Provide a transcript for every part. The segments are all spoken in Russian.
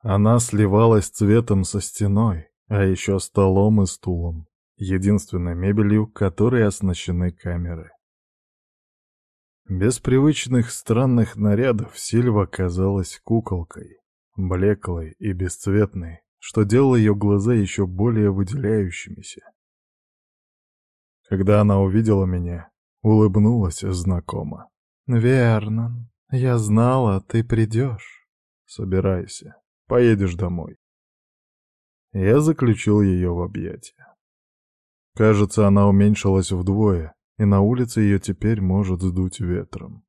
Она сливалась цветом со стеной, а еще столом и стулом, единственной мебелью, которой оснащены камеры. Без привычных странных нарядов Сильва казалась куколкой, блеклой и бесцветной, что делало ее глаза еще более выделяющимися. Когда она увидела меня, улыбнулась знакомо. «Верно, я знала, ты придешь. Собирайся, поедешь домой». Я заключил ее в объятия. Кажется, она уменьшилась вдвое, и на улице ее теперь может сдуть ветром.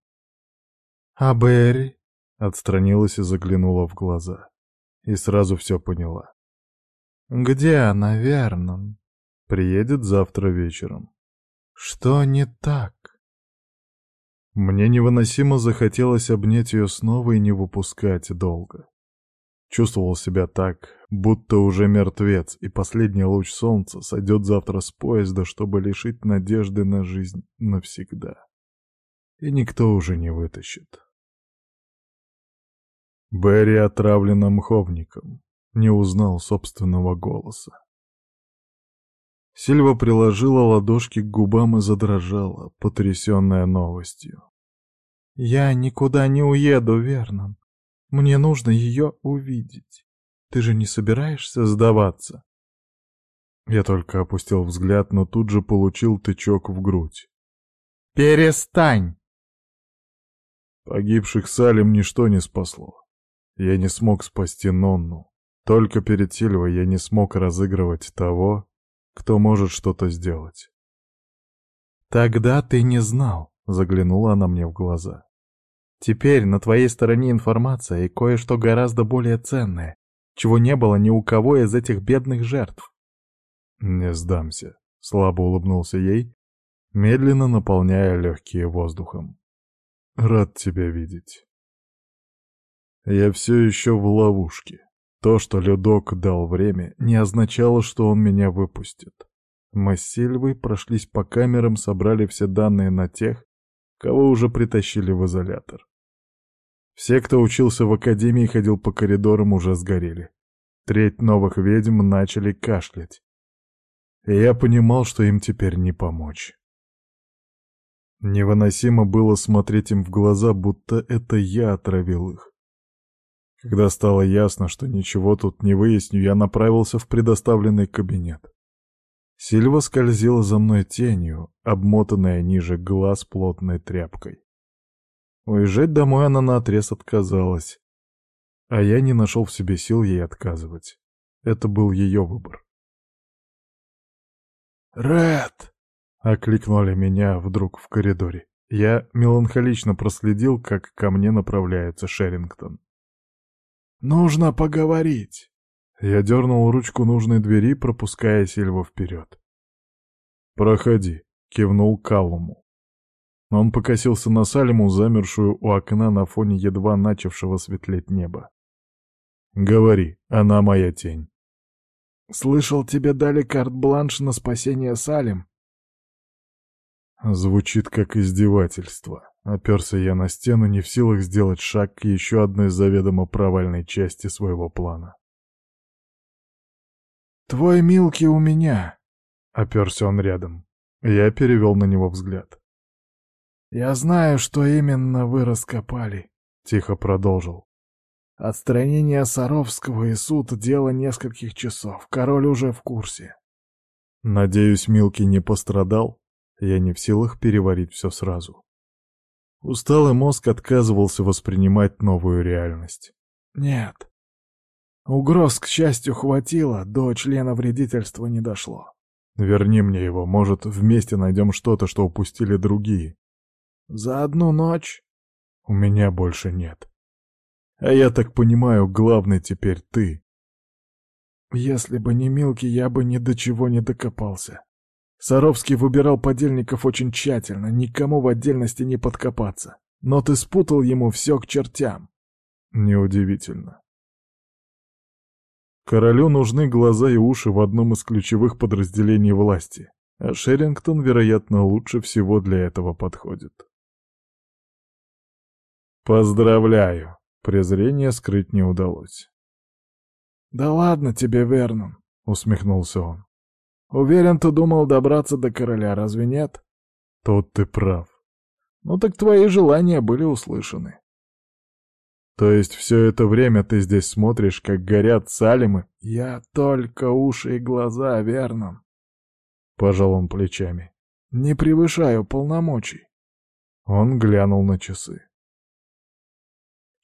«А Берри?» — отстранилась и заглянула в глаза. И сразу все поняла. «Где она, Вернон?» «Приедет завтра вечером». «Что не так?» Мне невыносимо захотелось обнять ее снова и не выпускать долго. Чувствовал себя так, будто уже мертвец, и последний луч солнца сойдет завтра с поезда, чтобы лишить надежды на жизнь навсегда. И никто уже не вытащит. Берри отравлен мховником, не узнал собственного голоса. Сильва приложила ладошки к губам и задрожала, потрясенная новостью. «Я никуда не уеду, Вернон. Мне нужно ее увидеть. Ты же не собираешься сдаваться?» Я только опустил взгляд, но тут же получил тычок в грудь. «Перестань!» Погибших Салим ничто не спасло. Я не смог спасти Нонну. Только перед Сильвой я не смог разыгрывать того, кто может что-то сделать. «Тогда ты не знал», — заглянула она мне в глаза. «Теперь на твоей стороне информация и кое-что гораздо более ценное, чего не было ни у кого из этих бедных жертв. «Не сдамся», — слабо улыбнулся ей, медленно наполняя легкие воздухом. «Рад тебя видеть». Я все еще в ловушке. То, что Людок дал время, не означало, что он меня выпустит. Мы с Сильвой прошлись по камерам, собрали все данные на тех, кого уже притащили в изолятор. Все, кто учился в академии и ходил по коридорам, уже сгорели. Треть новых ведьм начали кашлять. И я понимал, что им теперь не помочь. Невыносимо было смотреть им в глаза, будто это я отравил их. Когда стало ясно, что ничего тут не выясню, я направился в предоставленный кабинет. Сильва скользила за мной тенью, обмотанная ниже глаз плотной тряпкой. Уезжать домой она наотрез отказалась. А я не нашел в себе сил ей отказывать. Это был ее выбор. «Ред!» — окликнули меня вдруг в коридоре. Я меланхолично проследил, как ко мне направляется Шерингтон. «Нужно поговорить!» Я дернул ручку нужной двери, пропуская Сильву вперед. «Проходи», — кивнул Калуму. Он покосился на Салиму, замершую у окна на фоне едва начавшего светлеть неба. «Говори, она моя тень». «Слышал, тебе дали карт-бланш на спасение Салим?» Звучит как издевательство. Оперся я на стену, не в силах сделать шаг к еще одной заведомо провальной части своего плана. «Твой Милки у меня!» — оперся он рядом. Я перевел на него взгляд. «Я знаю, что именно вы раскопали», — тихо продолжил. «Отстранение Саровского и суд — дело нескольких часов. Король уже в курсе». Надеюсь, Милки не пострадал. Я не в силах переварить все сразу. Усталый мозг отказывался воспринимать новую реальность. «Нет. Угроз, к счастью, хватило, до члена вредительства не дошло. Верни мне его, может, вместе найдем что-то, что упустили другие. За одну ночь? У меня больше нет. А я так понимаю, главный теперь ты. Если бы не Милки, я бы ни до чего не докопался. Саровский выбирал подельников очень тщательно, никому в отдельности не подкопаться. Но ты спутал ему все к чертям. Неудивительно. Королю нужны глаза и уши в одном из ключевых подразделений власти, а Шерингтон, вероятно, лучше всего для этого подходит. «Поздравляю!» — презрение скрыть не удалось. «Да ладно тебе, Вернон», — усмехнулся он. «Уверен, ты думал добраться до короля, разве нет?» «Тут ты прав. Ну так твои желания были услышаны». «То есть все это время ты здесь смотришь, как горят салимы?» «Я только уши и глаза, Вернон», — пожал он плечами. «Не превышаю полномочий». Он глянул на часы.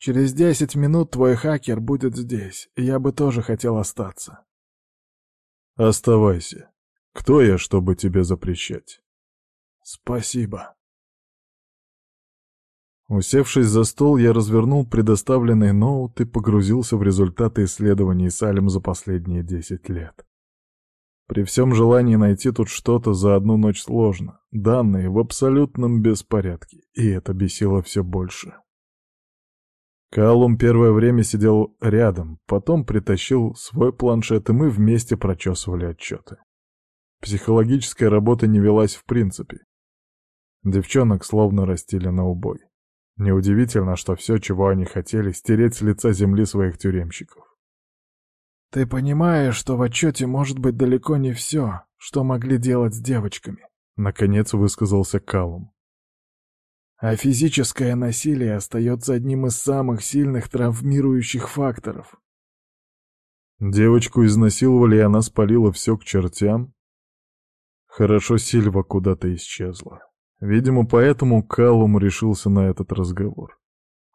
Через десять минут твой хакер будет здесь, я бы тоже хотел остаться. Оставайся. Кто я, чтобы тебе запрещать? Спасибо. Усевшись за стол, я развернул предоставленный ноут и погрузился в результаты исследований Салем за последние десять лет. При всем желании найти тут что-то за одну ночь сложно, данные в абсолютном беспорядке, и это бесило все больше. Калум первое время сидел рядом, потом притащил свой планшет, и мы вместе прочесывали отчеты. Психологическая работа не велась в принципе. Девчонок словно растили на убой. Неудивительно, что все, чего они хотели, стереть с лица земли своих тюремщиков. «Ты понимаешь, что в отчете может быть далеко не все, что могли делать с девочками», — наконец высказался Калум. А физическое насилие остается одним из самых сильных травмирующих факторов. Девочку изнасиловали, и она спалила все к чертям. Хорошо Сильва куда-то исчезла. Видимо, поэтому Калум решился на этот разговор.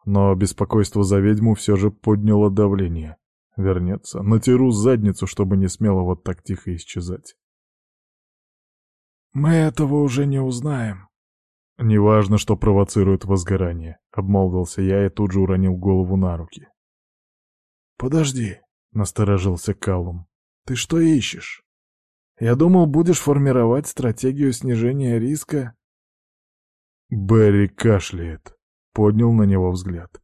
Но беспокойство за ведьму все же подняло давление. Вернется, натеру задницу, чтобы не смело вот так тихо исчезать. «Мы этого уже не узнаем», «Неважно, что провоцирует возгорание», — обмолвился я и тут же уронил голову на руки. «Подожди», — насторожился Каллум. «Ты что ищешь? Я думал, будешь формировать стратегию снижения риска...» Берри кашляет, поднял на него взгляд.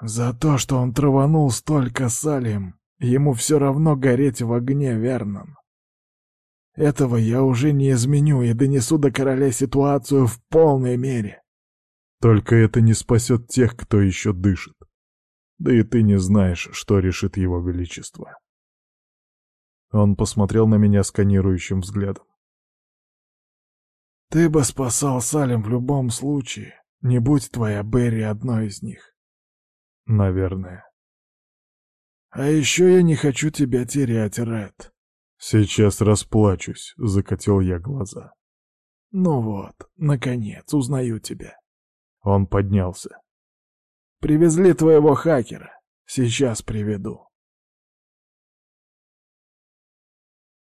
«За то, что он траванул столько салием, ему все равно гореть в огне, Вернон. Этого я уже не изменю и донесу до короля ситуацию в полной мере. Только это не спасет тех, кто еще дышит. Да и ты не знаешь, что решит его величество. Он посмотрел на меня сканирующим взглядом. Ты бы спасал Салем в любом случае, не будь твоя Берри одной из них. Наверное. А еще я не хочу тебя терять, Ред. «Сейчас расплачусь», — закатил я глаза. «Ну вот, наконец, узнаю тебя». Он поднялся. «Привезли твоего хакера. Сейчас приведу».